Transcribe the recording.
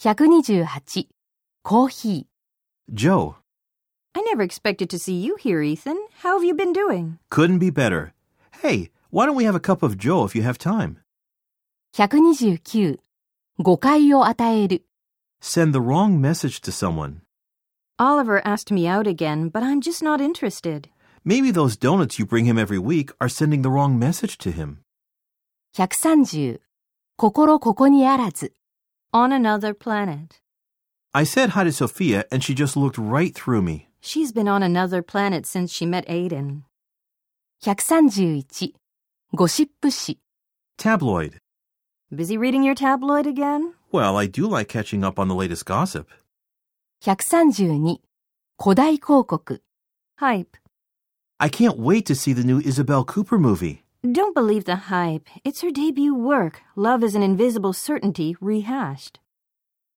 128コーヒ Joe, I never expected to see you here, Ethan. How have you been doing? couldn't be better. Hey, why don't we have a cup of Joe if you have time? ー129誤解を与える Send the wrong message to someone. Oliver asked me out again, but I'm just not interested. Maybe those donuts you bring him every week are sending the wrong message to him. 130心ここにあらず on another planet. I said hi to Sophia, and she just looked right through me. She's been on another planet since she met Aiden. 131. ゴシップ誌 Tabloid. Busy reading your tabloid again? Well, I do like catching up on the latest gossip. 132. 誇大広告 Hype. I can't wait to see the new Isabel Cooper movie. Don't believe the hype. It's her debut work, Love is an Invisible Certainty, rehashed.